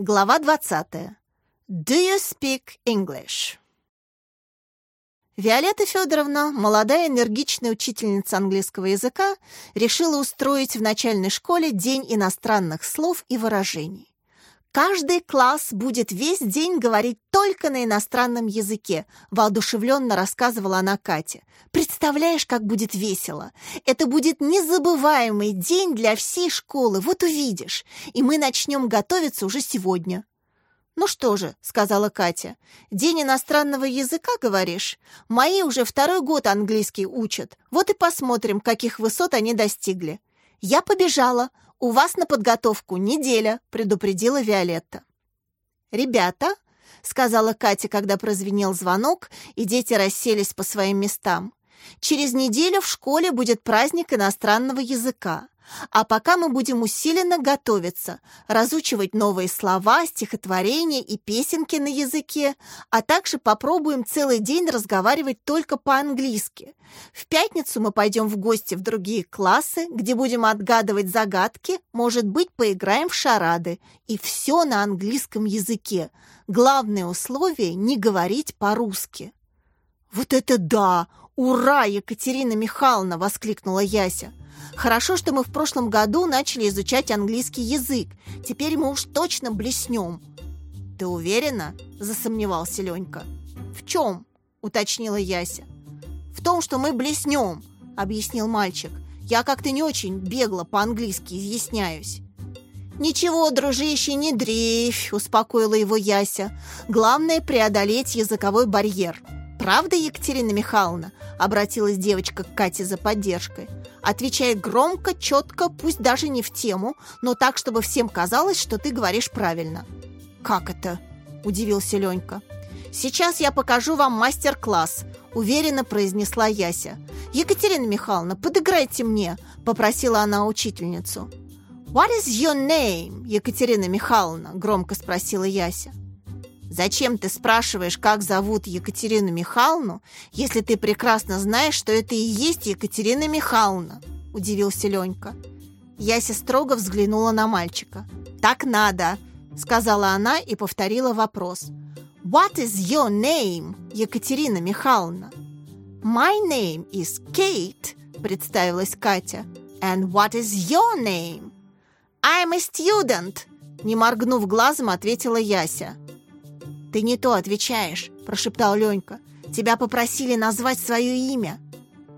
Глава 20. Do you speak English? Виолетта Федоровна, молодая энергичная учительница английского языка, решила устроить в начальной школе день иностранных слов и выражений. Каждый класс будет весь день говорить только на иностранном языке, воодушевленно рассказывала она Кате. Представляешь, как будет весело. Это будет незабываемый день для всей школы, вот увидишь. И мы начнем готовиться уже сегодня. «Ну что же», — сказала Катя, — «день иностранного языка, говоришь? Мои уже второй год английский учат. Вот и посмотрим, каких высот они достигли». «Я побежала. У вас на подготовку неделя», — предупредила Виолетта. «Ребята», — сказала Катя, когда прозвенел звонок, и дети расселись по своим местам, «через неделю в школе будет праздник иностранного языка. А пока мы будем усиленно готовиться, разучивать новые слова, стихотворения и песенки на языке, а также попробуем целый день разговаривать только по-английски. В пятницу мы пойдем в гости в другие классы, где будем отгадывать загадки, может быть, поиграем в шарады. И все на английском языке. Главное условие – не говорить по-русски. «Вот это да! Ура, Екатерина Михайловна!» – воскликнула Яся. Хорошо, что мы в прошлом году начали изучать английский язык. Теперь мы уж точно блеснем». «Ты уверена?» – засомневался Ленька. «В чем?» – уточнила Яся. «В том, что мы блеснем», – объяснил мальчик. «Я как-то не очень бегло по-английски изъясняюсь». «Ничего, дружище, не дрейфь», – успокоила его Яся. «Главное – преодолеть языковой барьер». «Правда, Екатерина Михайловна?» – обратилась девочка к Кате за поддержкой. Отвечай громко, четко, пусть даже не в тему, но так, чтобы всем казалось, что ты говоришь правильно. «Как это?» – удивился Ленька. «Сейчас я покажу вам мастер-класс», – уверенно произнесла Яся. «Екатерина Михайловна, подыграйте мне», – попросила она учительницу. «What is your name, Екатерина Михайловна?» – громко спросила Яся. Зачем ты спрашиваешь, как зовут Екатерину Михайловну, если ты прекрасно знаешь, что это и есть Екатерина Михайловна?» – удивился Ленька. Яся строго взглянула на мальчика. «Так надо!» – сказала она и повторила вопрос. «What is your name, Екатерина Михайловна?» «My name is Kate», – представилась Катя. «And what is your name?» «I'm a student», – не моргнув глазом, ответила Яся. «Ты не то отвечаешь», – прошептал Ленька. «Тебя попросили назвать свое имя».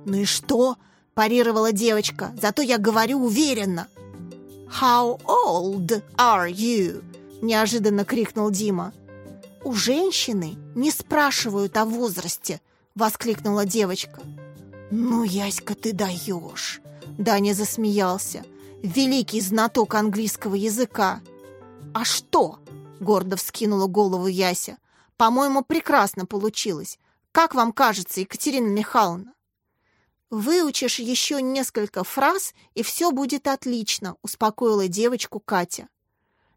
«Ну и что?» – парировала девочка. «Зато я говорю уверенно». «How old are you?» – неожиданно крикнул Дима. «У женщины не спрашивают о возрасте», – воскликнула девочка. «Ну, Яська, ты даешь!» – Даня засмеялся. «Великий знаток английского языка!» «А что?» Гордо вскинула голову Яся. «По-моему, прекрасно получилось. Как вам кажется, Екатерина Михайловна?» «Выучишь еще несколько фраз, и все будет отлично», — успокоила девочку Катя.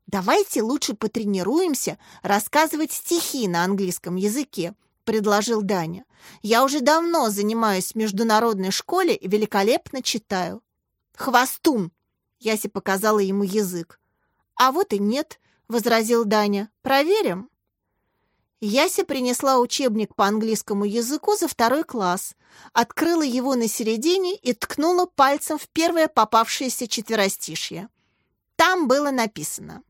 «Давайте лучше потренируемся рассказывать стихи на английском языке», — предложил Даня. «Я уже давно занимаюсь в международной школе и великолепно читаю». «Хвостун!» — Яся показала ему язык. «А вот и нет», — возразил Даня. «Проверим?» Яся принесла учебник по английскому языку за второй класс, открыла его на середине и ткнула пальцем в первое попавшееся четверостишье. Там было написано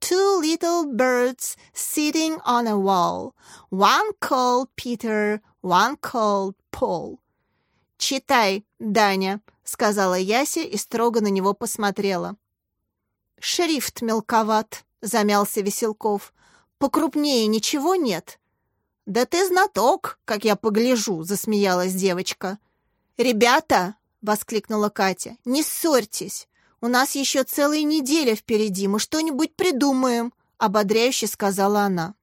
Two little birds sitting on a wall. One called Peter, one called Paul. «Читай, Даня», — сказала Яся и строго на него посмотрела. «Шрифт мелковат», — замялся Веселков. «Покрупнее ничего нет?» «Да ты знаток, как я погляжу», — засмеялась девочка. «Ребята!» — воскликнула Катя. «Не ссорьтесь! У нас еще целая неделя впереди, мы что-нибудь придумаем», — ободряюще сказала она.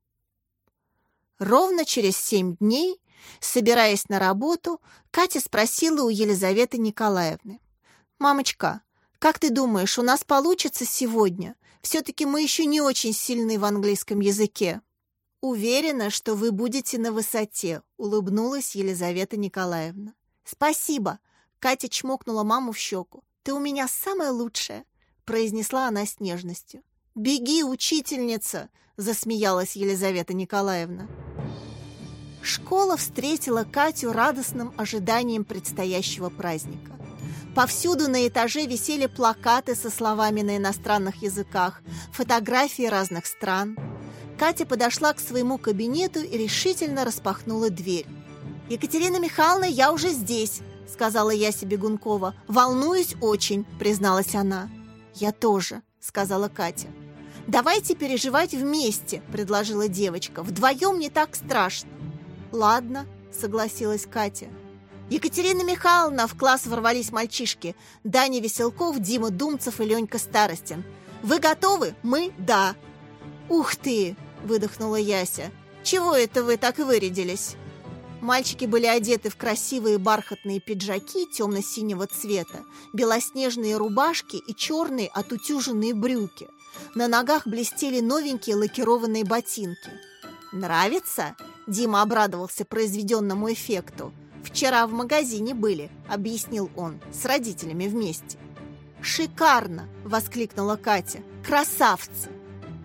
Ровно через семь дней, собираясь на работу, Катя спросила у Елизаветы Николаевны. «Мамочка, как ты думаешь, у нас получится сегодня? Все-таки мы еще не очень сильны в английском языке». «Уверена, что вы будете на высоте», — улыбнулась Елизавета Николаевна. «Спасибо», — Катя чмокнула маму в щеку. «Ты у меня самая лучшая», — произнесла она с нежностью. «Беги, учительница!» – засмеялась Елизавета Николаевна. Школа встретила Катю радостным ожиданием предстоящего праздника. Повсюду на этаже висели плакаты со словами на иностранных языках, фотографии разных стран. Катя подошла к своему кабинету и решительно распахнула дверь. «Екатерина Михайловна, я уже здесь!» — сказала Яся Бегункова. «Волнуюсь очень», — призналась она. «Я тоже», — сказала Катя. «Давайте переживать вместе», — предложила девочка. «Вдвоем не так страшно». «Ладно», — согласилась Катя. «Екатерина Михайловна!» В класс ворвались мальчишки. Даня Веселков, Дима Думцев и Ленька Старостин. «Вы готовы? Мы – да!» «Ух ты!» – выдохнула Яся. «Чего это вы так вырядились?» Мальчики были одеты в красивые бархатные пиджаки темно-синего цвета, белоснежные рубашки и черные отутюженные брюки. На ногах блестели новенькие лакированные ботинки. «Нравится?» – Дима обрадовался произведенному эффекту. «Вчера в магазине были», — объяснил он, с родителями вместе. «Шикарно!» — воскликнула Катя. «Красавцы!»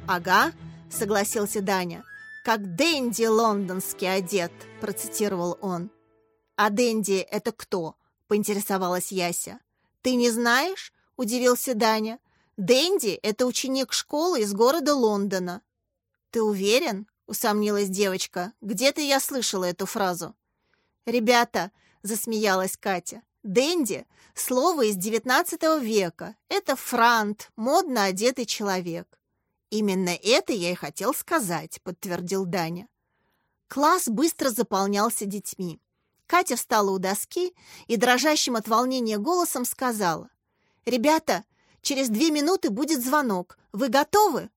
«Ага», — согласился Даня. «Как Дэнди лондонский одет», — процитировал он. «А Дэнди — это кто?» — поинтересовалась Яся. «Ты не знаешь?» — удивился Даня. «Дэнди — это ученик школы из города Лондона». «Ты уверен?» — усомнилась девочка. «Где-то я слышала эту фразу». «Ребята», — засмеялась Катя, — «дэнди — слово из XIX века. Это франт, модно одетый человек». «Именно это я и хотел сказать», — подтвердил Даня. Класс быстро заполнялся детьми. Катя встала у доски и дрожащим от волнения голосом сказала. «Ребята, через две минуты будет звонок. Вы готовы?»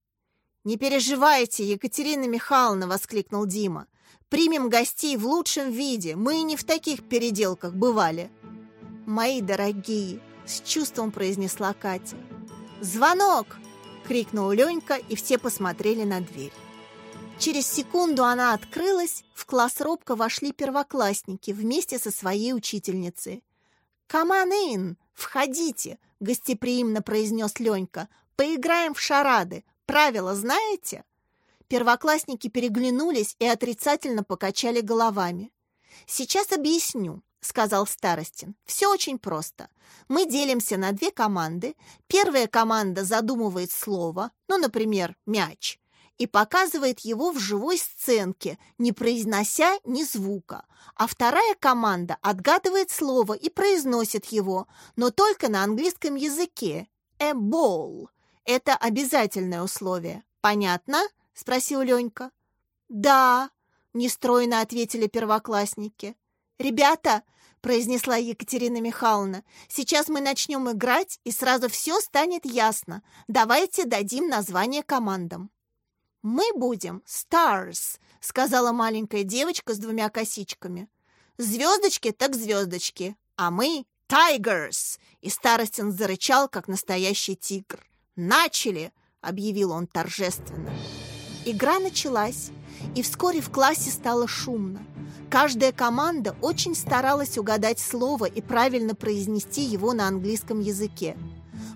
«Не переживайте, Екатерина Михайловна!» — воскликнул Дима. Примем гостей в лучшем виде. Мы не в таких переделках бывали. Мои дорогие, с чувством произнесла Катя. Звонок! крикнул Ленька, и все посмотрели на дверь. Через секунду она открылась, в класс робко вошли первоклассники вместе со своей учительницей. «Come on in! Входите!» — гостеприимно произнес Ленька. «Поиграем в шарады. Правила знаете?» Первоклассники переглянулись и отрицательно покачали головами. «Сейчас объясню», — сказал Старостин. «Все очень просто. Мы делимся на две команды. Первая команда задумывает слово, ну, например, «мяч», и показывает его в живой сценке, не произнося ни звука. А вторая команда отгадывает слово и произносит его, но только на английском языке. «A ball» — это обязательное условие. Понятно? — спросил Ленька. «Да», — нестройно ответили первоклассники. «Ребята», — произнесла Екатерина Михайловна, «сейчас мы начнем играть, и сразу все станет ясно. Давайте дадим название командам». «Мы будем Stars», — сказала маленькая девочка с двумя косичками. «Звездочки так звездочки, а мы Tigers!» И Старостин зарычал, как настоящий тигр. «Начали!» — объявил он торжественно. Игра началась, и вскоре в классе стало шумно. Каждая команда очень старалась угадать слово и правильно произнести его на английском языке.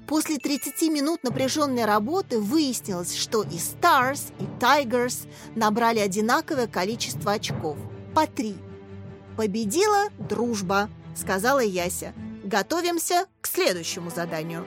После 30 минут напряженной работы выяснилось, что и Stars, и Tigers набрали одинаковое количество очков – по три. «Победила дружба», – сказала Яся. «Готовимся к следующему заданию».